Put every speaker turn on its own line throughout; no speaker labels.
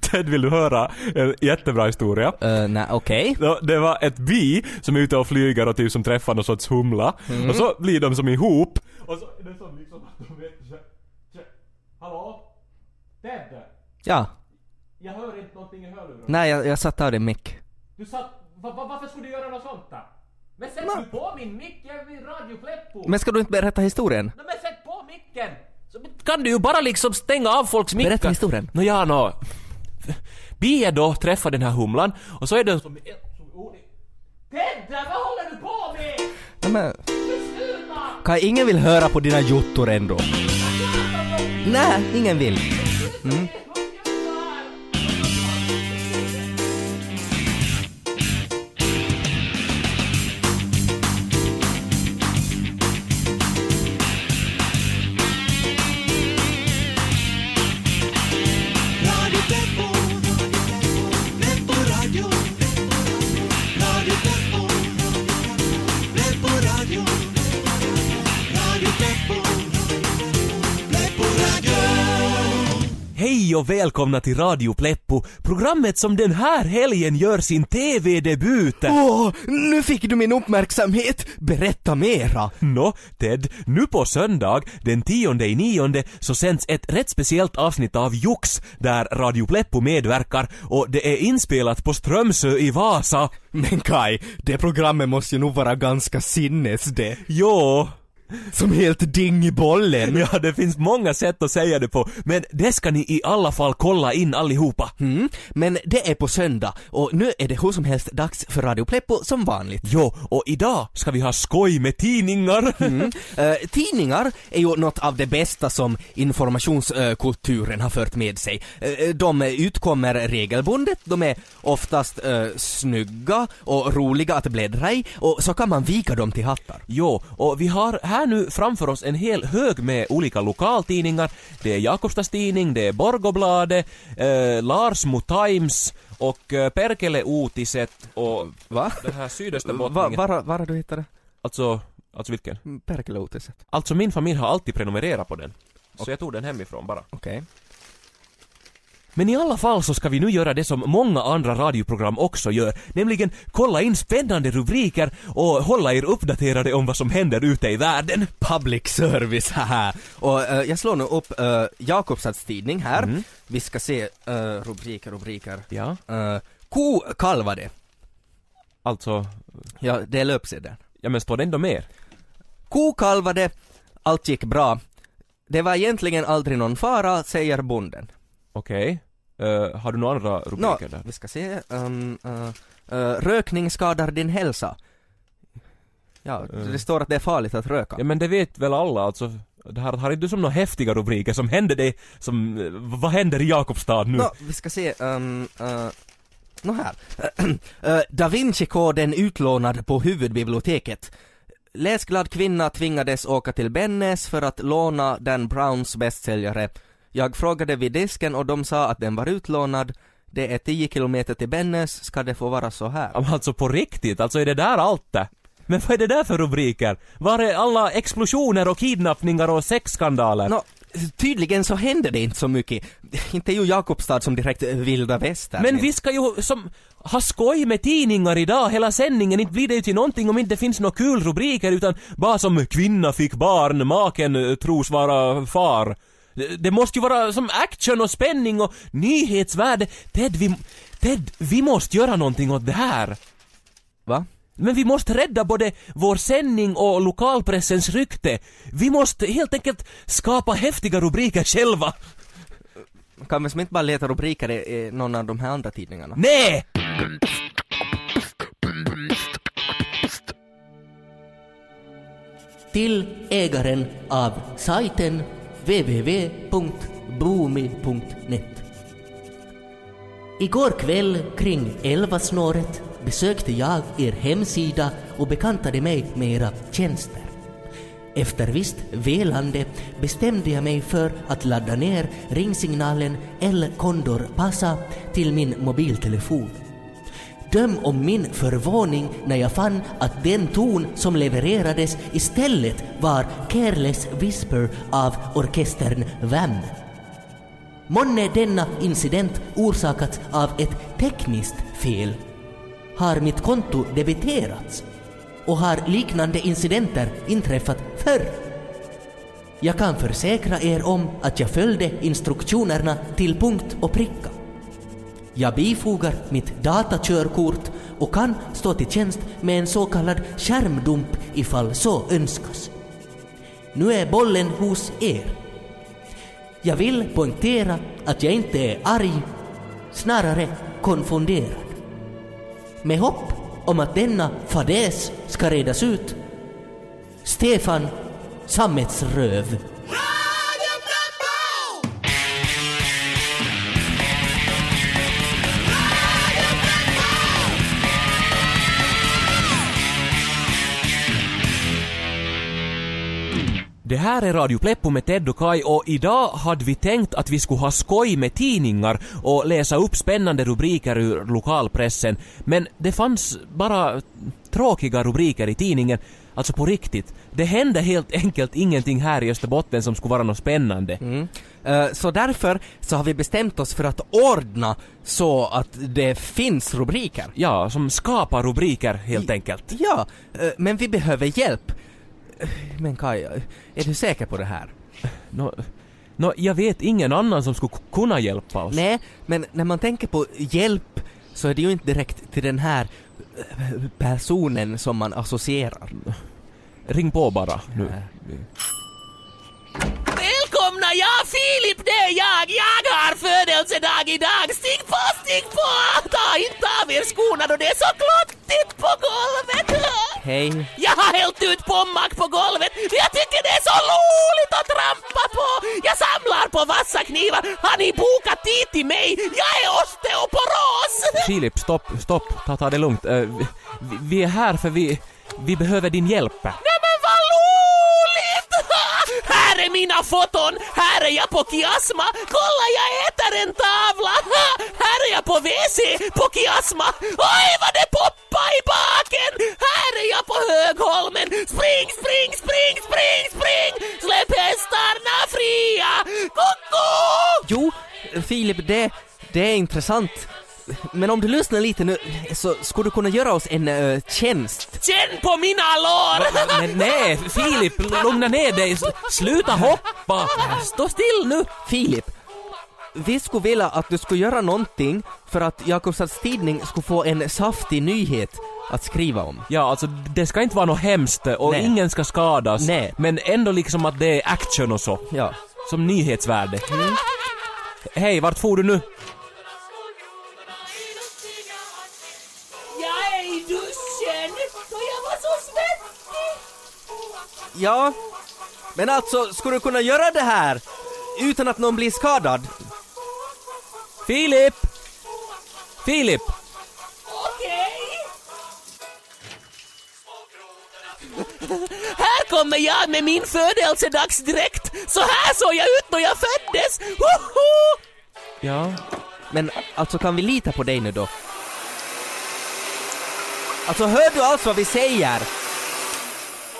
Ted, vill du höra en jättebra historia?
Uh, nej, okej.
Då, Det var ett bi som är ute och flyger och typ som träffar någon sorts humla.
Mm.
Och så blir de som ihop. Och så är det som liksom att de vet... Hallå? Ted?
Ja.
Jag hör inte någonting i hörlurarna.
Nej, jag, jag satte av din mick.
Du satt... Va, va, varför skulle du göra något sånt där? Men sätt du på min mick, jag är vid Radio Pleppo!
Men ska du inte berätta historien?
Nej, men sätt på micken! Så kan du ju bara liksom stänga av folks mickar.
Berätta historien.
Nå ja, nå. Bia då träffar den här humlan och så är den som... Tedda, vad håller du på med?
Nej, men! Kaj, ingen vill höra på dina jottor ändå. Nej, ingen vill. Mm.
Hej och välkomna till Radio Pleppo, programmet som den här helgen gör sin TV-debut.
Åh, nu fick du min uppmärksamhet! Berätta mera!
Nå, Ted, nu på söndag, den tionde i nionde, så sänds ett rätt speciellt avsnitt av Jux, där Radio Pleppo medverkar och det är inspelat på Strömsö i Vasa.
Men Kai, det programmet måste ju nog vara ganska sinnes det.
Jo,
Som helt ding i bollen.
ja det finns många sätt att säga det på, men det ska ni i alla fall kolla in allihopa.
Mm, men det är på söndag och nu är det hur som helst dags för Radio Pleppo som vanligt.
Jo, och idag ska vi ha skoj med tidningar.
Mm. Eh, tidningar är ju något av det bästa som informationskulturen har fört med sig. Eh, de utkommer regelbundet, de är oftast eh, snygga och roliga att bläddra i och så kan man vika dem till hattar.
Jo, och vi har här nu framför oss en hel hög med olika lokaltidningar. Det är Jakobstads tidning, det är Borgobladet, eh, Larsmo Times och eh, Perkele Uutiset och
Va?
den här
Va,
Sydösterbottningen.
var, var har du hittat det?
Alltså, alltså vilken?
Mm, Perkeloutiset.
Alltså min familj har alltid prenumererat på den. Så jag tog den hemifrån bara.
Okej.
Men i alla fall så ska vi nu göra det som många andra radioprogram också gör, nämligen kolla in spännande rubriker och hålla er uppdaterade om vad som händer ute i världen.
Public service, haha. Och eh, jag slår nu upp uh, Jakobstads tidning här.
Mm.
Vi ska se eh, rubriker, rubriker.
Ja,
Uh, ko kalvade.
alltså,
Ja, det är löpsedeln.
ja men står det ändå mer?
Ko kalvade, allt gick bra. Det var egentligen aldrig någon fara, säger bonden.
Okej. Eh, har du några andra rubriker där?
vi ska se. Um, uh, uh, rökning skadar din hälsa. Ja, det står att det är farligt att röka.
Ja men det vet väl alla alltså. Det här har inte du som några häftiga rubriker som händer det som, vad händer i Jakobstad nu?
Nå, vi ska se. Um, uh, Nå här. Uh, da Vinci-koden utlånad på huvudbiblioteket. Läsglad kvinna tvingades åka till Bennes för att låna Dan Browns bästsäljare. Jag frågade vid disken och de sa att den var utlånad. Det är 10 kilometer till Bennes, ska det få vara så här?
Alltså på riktigt, alltså är det där allt det? Men vad är det där för rubriker? Var är alla explosioner och kidnappningar och sexskandaler?
Nå, tydligen så händer det inte så mycket. Inte ju Jakobstad som direkt vilda västern.
Men vi ska ju som ha skoj med tidningar idag hela sändningen, inte blir det ju till någonting om inte det finns några kul rubriker utan bara som kvinna fick barn, maken tros vara far. Det, måste ju vara som action och spänning och nyhetsvärde. Ted, vi, Ted, vi måste göra någonting åt det här.
Va?
Men vi måste rädda både vår sändning och lokalpressens rykte. Vi måste helt enkelt skapa häftiga rubriker själva.
Kan vi som inte bara leta rubriker i, i någon av de här andra tidningarna?
Nej!
till ägaren av sajten www.boomi.net. Igår kväll kring 11-snåret besökte jag er hemsida och bekantade mig med era tjänster. Efter visst velande bestämde jag mig för att ladda ner ringsignalen El Condor Pasa till min mobiltelefon. Döm om min förvåning när jag fann att den ton som levererades istället var Careless Whisper av orkestern VAM. Månne denna incident orsakats av ett tekniskt fel? Har mitt konto debiterats? Och har liknande incidenter inträffat förr? Jag kan försäkra er om att jag följde instruktionerna till punkt och pricka. Jag bifogar mitt datakörkort och kan stå till tjänst med en så kallad skärmdump ifall så önskas. Nu är bollen hos er. Jag vill poängtera att jag inte är arg, snarare konfunderad. Med hopp om att denna fadäs ska redas ut. Stefan Sammetsröv.
Det här är Radio Pleppo med Ted och Kai och idag hade vi tänkt att vi skulle ha skoj med tidningar och läsa upp spännande rubriker ur lokalpressen. Men det fanns bara tråkiga rubriker i tidningen. Alltså på riktigt. Det hände helt enkelt ingenting här i Österbotten som skulle vara något spännande.
Mm. Eh, Så därför så har vi bestämt oss för att ordna så att det finns rubriker.
Ja, som skapar rubriker helt enkelt.
Ja, eh, men vi behöver hjälp. Men Kaj, är du säker på det här?
Nå, nå, jag vet ingen annan som skulle kunna hjälpa oss.
Nej, men när man tänker på hjälp så är det ju inte direkt till den här eh, personen som man associerar.
Ring på bara nu.
Välkomna, ja Filip det är jag, jag har födelsedag idag. Stig på, stig på! Ta inte av er skorna då det är så klottigt på golvet.
Hej.
Jag har hällt ut pommack på golvet. Jag tycker det är så roligt att trampa på. Jag samlar på vassa knivar. Har ni bokat tid till mig? Jag är osteoporos.
Filip, stopp, stopp. Ta, ta det lugnt. Eh, vi, vi är här för vi, vi behöver din hjälp.
Nej men vad roligt! Här är mina foton, här är jag på Kiasma, kolla jag äter en tavla! Ha! Här är jag på WC på Kiasma, oj vad det poppar i baken! Här är jag på Högholmen, spring, spring, spring, spring, spring! Släpp hästarna fria! Koko!
Jo, Filip, det, det är intressant. Men om du lyssnar lite nu så skulle du kunna göra oss en eh, tjänst.
Känn på mina lår!
Men nej, Filip, lugna ner dig. Sluta hoppa. Stå still nu.
Filip, vi skulle vilja att du skulle göra någonting för att Jakobstads tidning skulle få en saftig nyhet att skriva om.
Ja, alltså det ska inte vara något hemskt och
Nej.
ingen ska skadas.
Nej.
Men ändå liksom att det är action och så.
Ja.
Som nyhetsvärde. Hej, vart får du nu?
Ja, men alltså, skulle du kunna göra det här utan att någon blir skadad?
Filip! Filip!
Okej. Här kommer jag med min födelsedagsdräkt. Så här såg jag ut när jag föddes. Hoho!
Ja?
Men alltså, kan vi lita på dig nu då? Alltså, hör du alls vad vi säger?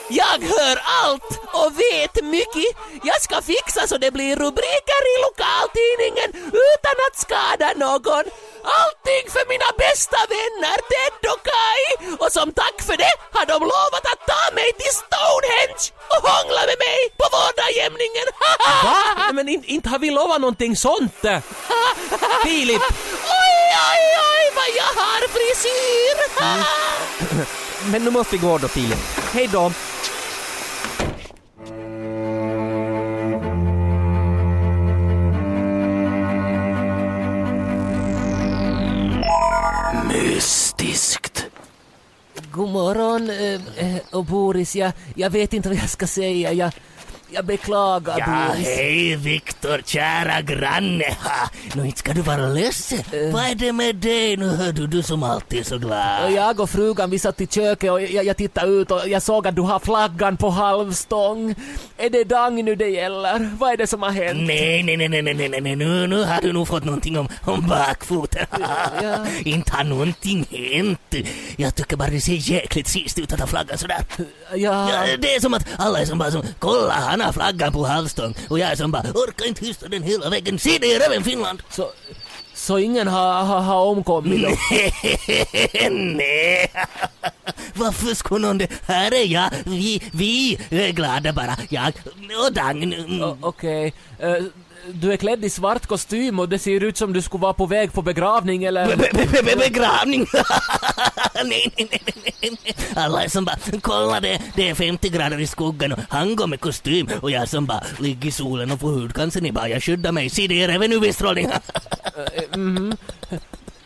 Jag hör allt och vet mycket. Jag ska fixa så det blir rubriker i lokaltidningen utan att skada någon. Allting för mina bästa vänner Ted och Kai. Och som tack för det har de lovat att ta mig till Stonehenge och hångla med mig på vårdagjämningen.
Va? Men in, inte har vi lovat någonting sånt! Filip!
Oj, oj, oj vad jag har frisyr!
Men nu måste vi gå då, Filip. Hej då!
God morgon, eh, eh, och Boris. Jag, jag vet inte vad jag ska säga. Jag, jag beklagar,
Ja,
Boris.
hej Viktor, kära granne. Ha, nu inte ska du vara ledsen. Vad är det med dig nu, hör du, du som alltid är så glad?
jag och frugan vi satt i köket och jag, jag tittade ut och jag såg att du har flaggan på halvstång. Är det Dang nu det gäller? Vad är det som har hänt?
Nej, nej, nej, nej, nej, nej, nej, nu, nu har du nog fått någonting om, om bakfoten.
Ja.
inte har någonting hänt. Jag tycker bara det ser jäkligt sist ut att ha flaggan sådär.
Ja,
Ja, det är som att alla är som bara som, kolla Han har flaggan på halvstång och jag som bara orkar inte hysta den hela vägen. Se det är även Finland!
Så, så ingen har, har, har omkommit då?
Nej! Varför skulle någon det? Här är jag, vi, vi är glada bara. Jag och Dagny. Mm.
Okej. Eh, du är klädd i svart kostym och det ser ut som du skulle vara på väg på begravning eller...
Be- be- be- Begravning! nej, nej, nej, nej. Alla som bara, kolla det, det är 50 grader i skuggan och han går med kostym och jag som bara ligger i solen och får hudcancer. Ni bara, jag skyddar mig. Se det är även UV-strålning.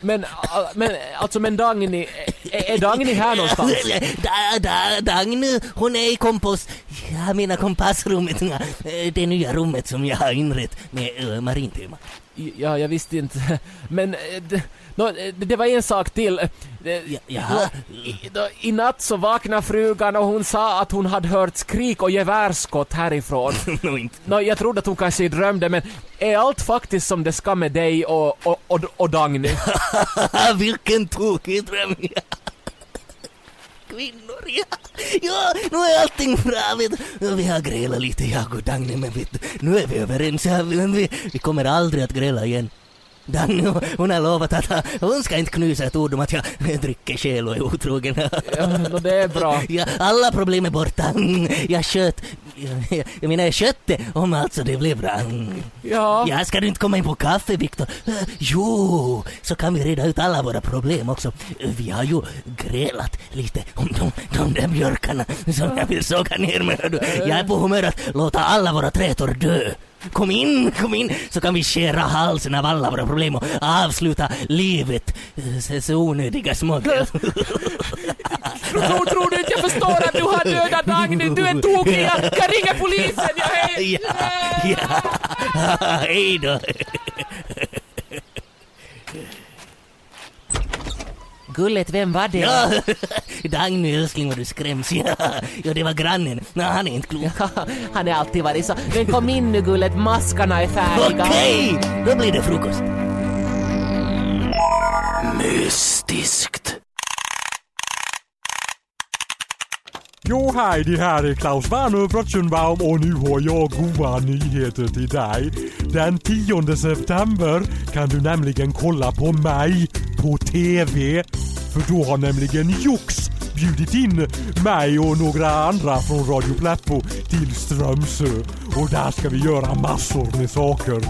Men, ah, men alltså men Dagny, är, är Dagny här någonstans?
Da, da, Dagny, hon är i kompost... Jag menar kompassrummet. Eh, Det nya rummet som jag har inrett med uh, marintema.
Ja, jag visste inte. Men eh, det, eh, det var en sak till. Eh,
Ja, jaha.
I, natt så vaknade frugan och hon sa att hon hade hört skrik och gevärsskott härifrån.
Nå, inte.
Nå, jag trodde att hon kanske drömde men är allt faktiskt som det ska med dig och, och, och, och Dagny?
Vilken tokig dröm! Kvinnor, ja. Ja, nu är allting bra. Vet. du. Vi har grälat lite, jag och Dagny, men vet, du, nu är vi överens. Ja, vi, vi kommer aldrig att gräla igen. Dagny, hon har lovat att hon ska inte knusa ett ord om att jag dricker själ och är otrogen.
Ja, nå, det är bra.
Ja, alla problem är borta. Jag sköt... Jag, jag menar, jag skötte om alltså det blev bra.
Ja.
Ja, ska du inte komma in på kaffe, Viktor? Jo, så kan vi reda ut alla våra problem också. Vi har ju grälat lite om de, de där björkarna som jag vill såga ner med. Jag är på humör att låta alla våra trätor dö. Kom in, kom in, så kan vi skära halsen av alla våra problem och avsluta livet. Eh, Så, så onödiga smågrejer.
Tror, tror du inte jag förstår att du har dödat Dagny? Du är tokig! Jag, jag ringer polisen! Jag är...
Ja, ja. Hej då.
Gullet, vem var det?
Ja, Dagny älskling vad du skräms. Ja, ja det var grannen. Nej, han är inte klok.
Han har alltid varit så. Men kom in nu Gullet, maskarna är färdiga.
Okej, då blir det frukost.
Mystiskt.
Jo, hej, det här är Klaus Werner Brotchenbaum och nu har jag goda nyheter till dig. Den 10 september kan du nämligen kolla på mig på TV. För då har nämligen Jox bjudit in mig och några andra från Radio Pleppo till Strömsö. Och där ska vi göra massor med saker.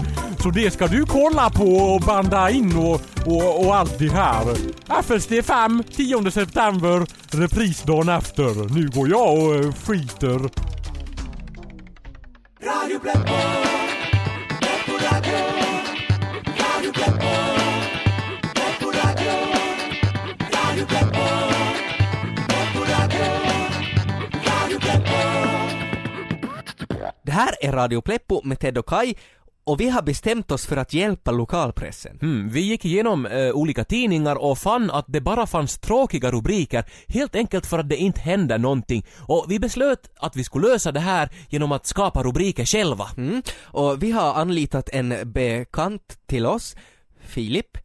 Så det ska du kolla på och banda in och, och, och allt det här. FSD 5, 10 september, repris dagen efter. Nu går jag och eh, skiter.
Radio Pleppo
här är Radio Pleppo med Ted och Kai och vi har bestämt oss för att hjälpa lokalpressen.
Mm, vi gick igenom eh, olika tidningar och fann att det bara fanns tråkiga rubriker helt enkelt för att det inte händer någonting. Och vi beslöt att vi skulle lösa det här genom att skapa rubriker själva.
Mm. Och vi har anlitat en bekant till oss, Filip.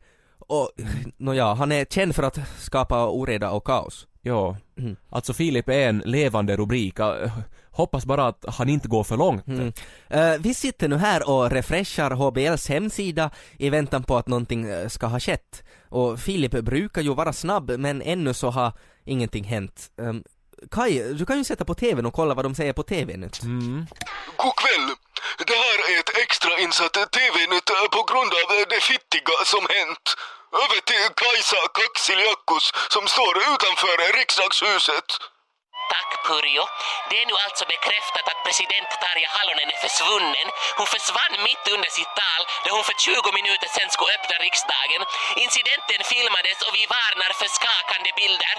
Och nåja, han är känd för att skapa oreda och kaos.
Ja,
Mm.
alltså Filip är en levande rubrik. Eh, Hoppas bara att han inte går för långt.
Mm. Eh, vi sitter nu här och refreshar HBLs hemsida i väntan på att någonting eh, ska ha skett. Och Filip brukar ju vara snabb men ännu så har ingenting hänt. Um, Kai, du kan ju sätta på TVn och kolla vad de säger på TV nu.
Mm.
God kväll! Det här är ett extrainsatt TV-nytt på grund av det fittiga som hänt. Över till Kajsa Kaxiljakos som står utanför riksdagshuset.
Tack Purjo. Det är nu alltså bekräftat att president Tarja Halonen är försvunnen. Hon försvann mitt under sitt tal då hon för 20 minuter sedan skulle öppna riksdagen. Incidenten filmades och vi varnar för skakande bilder.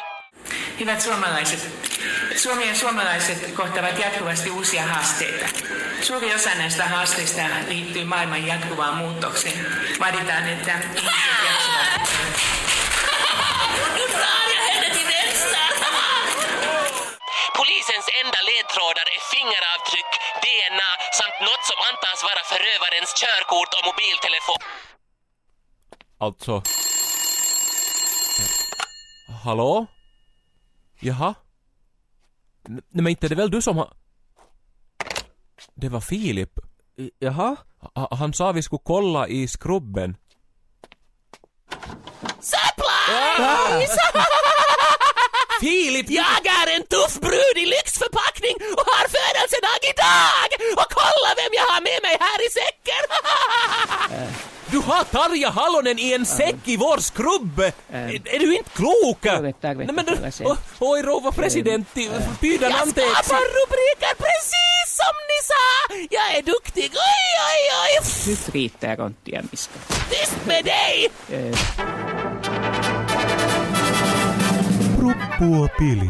Hyvät suomalaiset, Suomi ja suomalaiset kohtavat jatkuvasti uusia haasteita. Suuri osa näistä haasteista liittyy maailman jatkuvaan muutokseen. Vaaditaan, että ihmiset jaksavat
enda ledtrådar är fingeravtryck, DNA samt något som antas vara förövarens körkort och mobiltelefon.
Alltså... Hallå? Jaha? Nej men inte är det väl du som har... Det var Filip.
Jaha?
Ha- Han sa vi skulle kolla i skrubben.
Supplies!
Filip!
Jag är en tuff brud i lyxförpackning och har födelsedag idag! Och kolla vem jag har med mig här i säcken!
Du har Tarja Halonen i en säck i vår skrubb! Är, är du inte klok? Nej men du, oj rouva presidentti, pyydän
Jag
anteeksi.
skapar rubriker precis som ni sa! Jag är duktig, oj oj oj!
Nyt riittää konttia miska.
Tyst med dig!
Pruppu och Pili.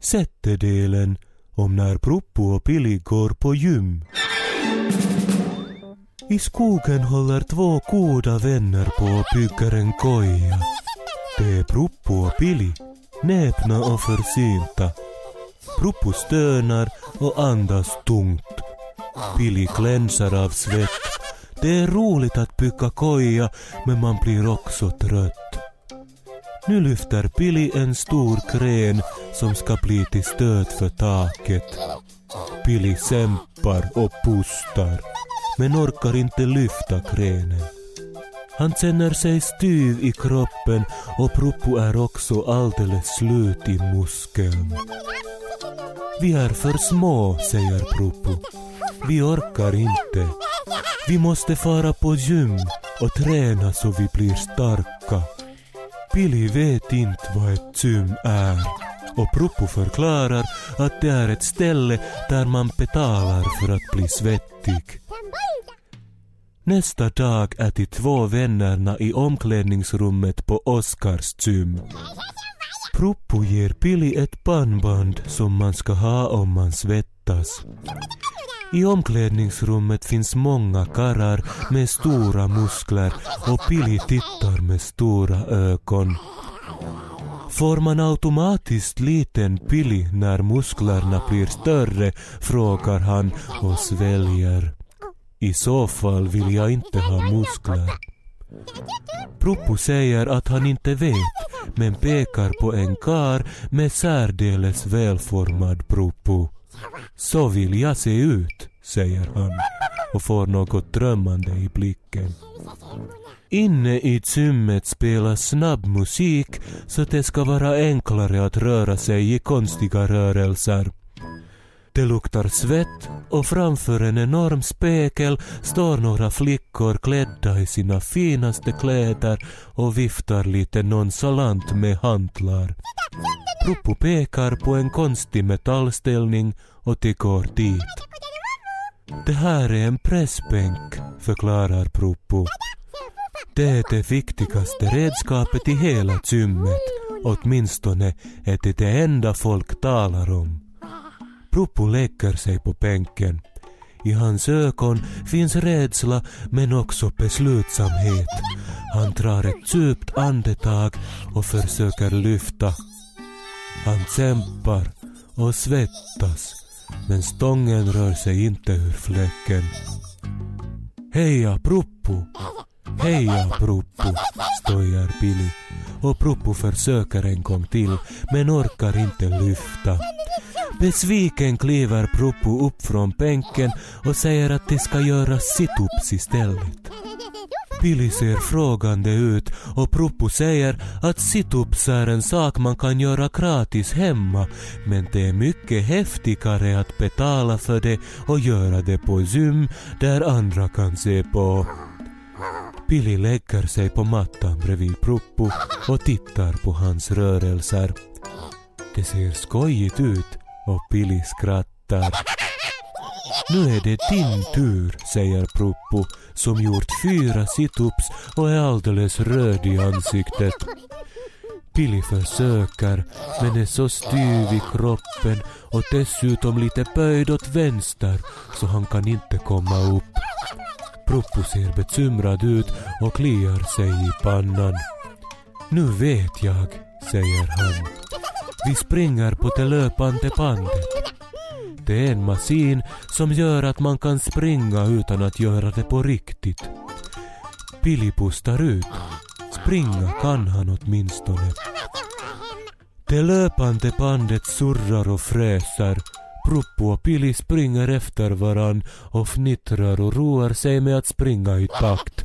Sättedelen om när Proppo och Pili går på gym. I skogen håller två goda vänner på och bygger en koja. Det är Proppo och Pili, näpna och försynta. Proppo stönar och andas tungt. Pili glänsar av svett. Det är roligt att bygga koja, men man blir också trött. Nu lyfter Pili en stor kren som ska bli till stöd för taket. Pili kämpar och pustar, men orkar inte lyfta krenen. Han känner sig styv i kroppen och Proppo är också alldeles slut i muskeln. Vi är för små, säger Proppo. Vi orkar inte. Vi måste fara på gym och träna så vi blir starka. Pili vet inte vad ett gym är och Propo förklarar att det är ett ställe där man betalar för att bli svettig. Nästa dag är de två vännerna i omklädningsrummet på Oskars gym. Propo ger Pili ett pannband som man ska ha om man svettas. I omklädningsrummet finns många karrar med stora muskler och Pili tittar med stora ögon. Får man automatiskt liten Pili när musklerna blir större? frågar han och sväljer. I så fall vill jag inte ha muskler. Proppo säger att han inte vet, men pekar på en kar med särdeles välformad proppo. Så vill jag se ut, säger han och får något drömmande i blicken. Inne i gymmet spelas snabb musik så det ska vara enklare att röra sig i konstiga rörelser. Det luktar svett och framför en enorm spegel står några flickor klädda i sina finaste kläder och viftar lite nonchalant med hantlar. Pruppu pekar på en konstig metallställning och de går dit. Det här är en pressbänk, förklarar Propo. Det är det viktigaste redskapet i hela gymmet. Åtminstone är det det enda folk talar om. Propo lägger sig på bänken. I hans ögon finns rädsla men också beslutsamhet. Han drar ett djupt andetag och försöker lyfta. Han kämpar och svettas men stången rör sig inte ur fläcken. Heja Proppo! Heja Proppo! stojar Billy och Proppo försöker en gång till men orkar inte lyfta. Besviken kliver Proppo upp från bänken och säger att de ska göra situps istället. Billy ser frågande ut och Propo säger att situps är en sak man kan göra gratis hemma men det är mycket häftigare att betala för det och göra det på gym där andra kan se på. Billy lägger sig på mattan bredvid Propo och tittar på hans rörelser. Det ser skojigt ut och Billy skrattar. Nu är det din tur, säger Pruppu som gjort fyra situps och är alldeles röd i ansiktet. Billy försöker men är så styv i kroppen och dessutom lite böjd åt vänster så han kan inte komma upp. Pruppu ser bekymrad ut och kliar sig i pannan. Nu vet jag, säger han. Vi springer på det löpande bandet. Det är en maskin som gör att man kan springa utan att göra det på riktigt. Billy pustar ut. Springa kan han åtminstone. Det löpande bandet surrar och fräser. Pruppo och Pili springer efter varann och fnittrar och roar sig med att springa i takt.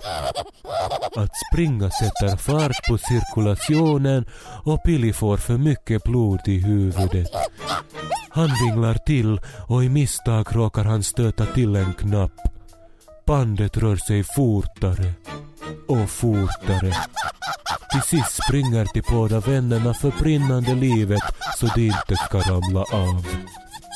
Att springa sätter fart på cirkulationen och Pili får för mycket blod i huvudet. Han vinglar till och i misstag råkar han stöta till en knapp. Bandet rör sig fortare och fortare. Till sist springer de båda vännerna för brinnande livet så de inte ska ramla av.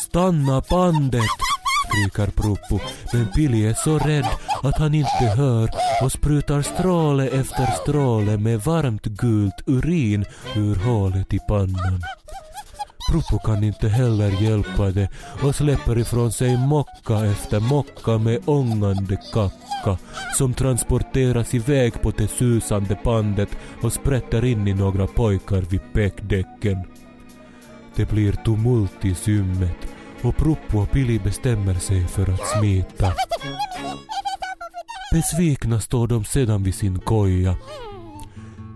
Stanna bandet! skriker Proppo, men Pili är så rädd att han inte hör och sprutar stråle efter stråle med varmt gult urin ur hålet i pannan. Proppo kan inte heller hjälpa det och släpper ifrån sig mocka efter mocka med ångande kacka som transporteras iväg på det susande bandet och sprätter in i några pojkar vid pekdäcken. Det blir tumult i symmet och Pruppo och Pili bestämmer sig för att smita. Besvikna står de sedan vid sin koja.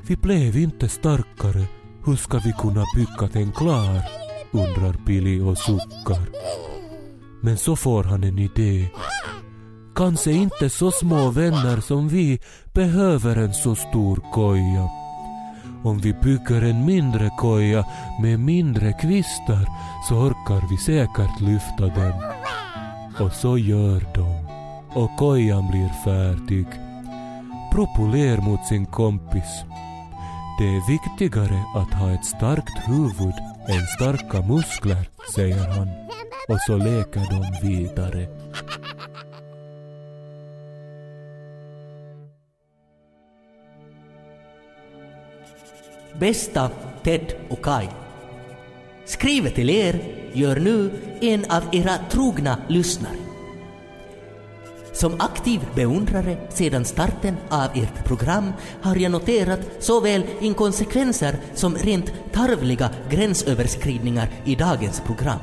Vi blev inte starkare. Hur ska vi kunna bygga den klar? undrar Pili och suckar. Men så får han en idé. Kanske inte så små vänner som vi behöver en så stor koja. Om vi bygger en mindre koja med mindre kvistar så orkar vi säkert lyfta den. Och så gör de. Och kojan blir färdig. Propo ler mot sin kompis. Det är viktigare att ha ett starkt huvud än starka muskler, säger han. Och så leker de vidare.
Bästa Ted och Kai. Skrivet till er gör nu en av era trogna lyssnare. Som aktiv beundrare sedan starten av ert program har jag noterat såväl inkonsekvenser som rent tarvliga gränsöverskridningar i dagens program.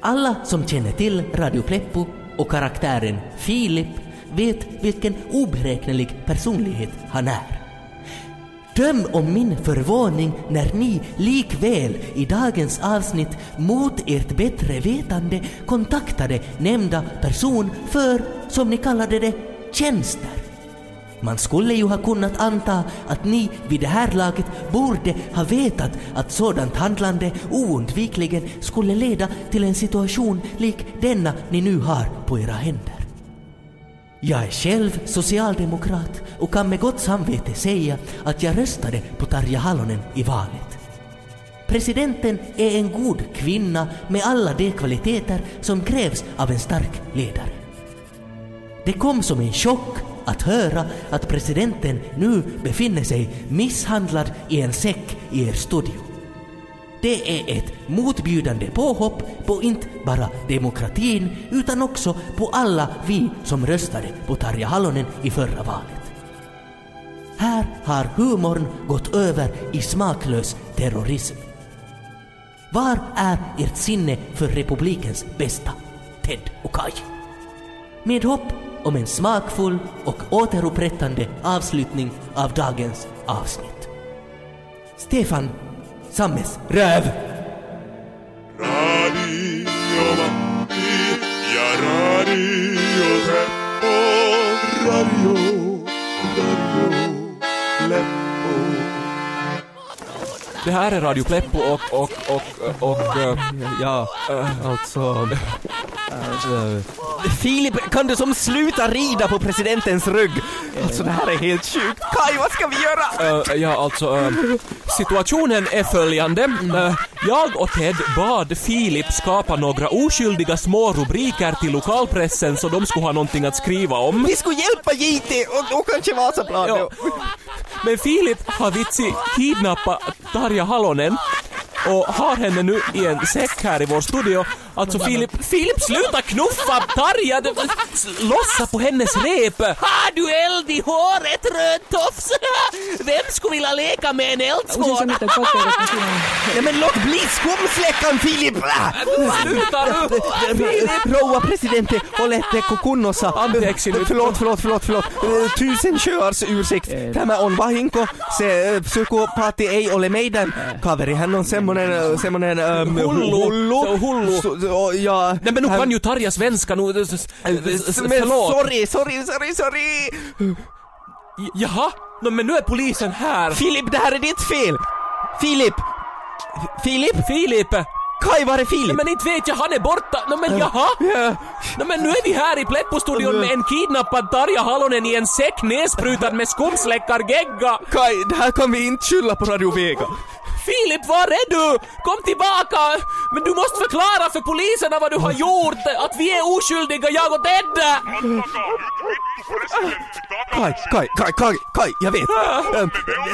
Alla som känner till Radio Pleppo och karaktären Filip vet vilken oberäknelig personlighet han är. Döm om min förvåning när ni likväl i dagens avsnitt mot ert bättre vetande kontaktade nämnda person för, som ni kallade det, tjänster. Man skulle ju ha kunnat anta att ni vid det här laget borde ha vetat att sådant handlande oundvikligen skulle leda till en situation lik denna ni nu har på era händer. Jag är själv socialdemokrat och kan med gott samvete säga att jag röstade på Tarja Halonen i valet. Presidenten är en god kvinna med alla de kvaliteter som krävs av en stark ledare. Det kom som en chock att höra att presidenten nu befinner sig misshandlad i en säck i er studio. Det är ett motbjudande påhopp på inte bara demokratin utan också på alla vi som röstade på Tarja Halonen i förra valet. Här har humorn gått över i smaklös terrorism. Var är ert sinne för republikens bästa, Ted och Kaj? Med hopp om en smakfull och återupprättande avslutning av dagens avsnitt. Stefan Sammes Röv!
Radio Matti ja Radio Pleppo. Radio, Radio Pleppo.
Det här är Radio Pleppo och, och, och, och... eh,
Ja, alltså... äh, Filip, kan du som sluta rida på presidentens rygg? Alltså det här är helt sjukt. Kaj, vad ska vi göra?
eh, ja, alltså... eh, situationen är följande. Eh, jag och Ted bad Filip skapa några oskyldiga små rubriker till lokalpressen så de skulle ha någonting att skriva om.
Vi skulle hjälpa JT och, och kanske Vasaplan.
Ja. Men Filip har vitsi kidnappat Tarja Halonen och har henne nu i en säck här i vår studio. Alltså Filip, Filip sluta knuffa Tarja! Lossa på hennes rep!
Har du eld i håret, rödtofs? Vem skulle vilja leka med en eldsvåda?
Nej men låt bli skumsläckaren Filip!
Sluta nu!
Rouva presidentti, olette kunnossa.
Anteeksi nyt.
Förlåt, förlåt, förlåt, förlåt. Eh, Tusen sjöars ursäkt. Tämä on vahinko. Se eh, psykopaatti ei ole meidän kaveri. Hän on semmonen, eh, semmonen...
Hullu. Hullu.
Och jag...
Nej men nu kan ju Tarja svenska nu. s- s-
Men
Förlåt.
sorry, sorry, sorry, sorry!
Jaha? No, men nu är polisen här.
Filip, det här är ditt fel! Filip! Filip?
Filip!
Kaj, var är Filip?
Nej men inte vet jag, han är borta. No, men jaha?
Ja.
No, men nu är vi här i Pleppo-studion med en kidnappad Tarja Halonen i en säck nedsprutad med skumsläckargegga.
Kaj, det här kan vi inte skylla på Radio Vega.
Filip, var är du? Kom tillbaka! Men du måste förklara för poliserna vad du har gjort! Att vi är oskyldiga, jag och Ted!
Kaj, Kaj, Kaj, Kaj, Kaj, jag vet. Ehm,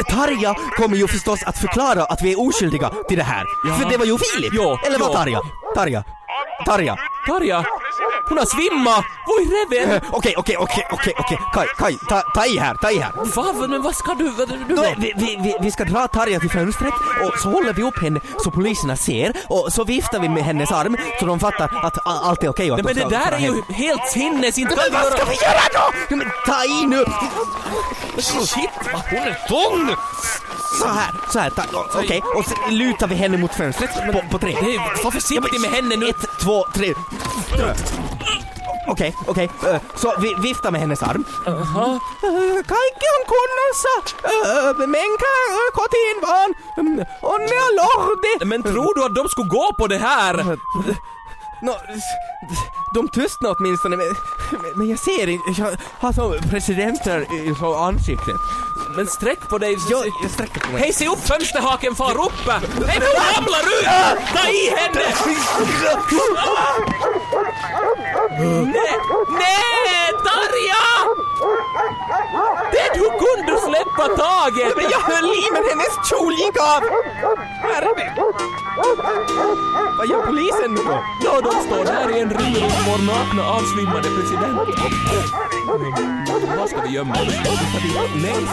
Tarja kommer ju förstås att förklara att vi är oskyldiga till det här. För det var ju Filip! Eller vad. Tarja? Tarja? Tarja?
Tarja, hon har svimmat! Vad i reven?
Okej, okej, okej, okej, okej. Kaj, Kaj, ta, ta i här, ta i här.
Vad, men vad ska du... Vad, du
Då, vi, vi, vi, ska dra Tarja till fönstret och så håller vi upp henne så poliserna ser och så viftar vi med hennes arm så de fattar att allt är okej och att
Nej, men
de
det där är ju helt sinnes, inte kan
Men vad ska vi göra då? Men ta i nu!
Shit, vad hon är tung!
Så här, så här, okej, och så lutar vi henne mot fönstret på, på tre.
Nej, var försiktig med henne nu.
Ett, två, tre. Okej, okej, eh, så vi viftar med hennes arm.
Jaha.
Kaikki on kunnossa, Eh, menkää eh, kotiin vaan. Onnea Lordi!
Men tror du att de skulle gå på det här?
Nå, de tystnar åtminstone, men, men jag ser inte, jag har så presidenter i så ansiktet.
Men sträck på dig.
Jag, jag sträcker på mig.
Hej, se upp fönsterhaken far uppe! Hej, hon ramlar ut! Ta i henne! Nej, nej, Tarja! Det hur kunde du släppa taget?
Men jag höll i men hennes kjol gick av! Herregud. Vad gör polisen nu då?
Ja, de står där i en ring runt vår nakna avsvimmade president. Vad ska vi gömma oss?
Nej,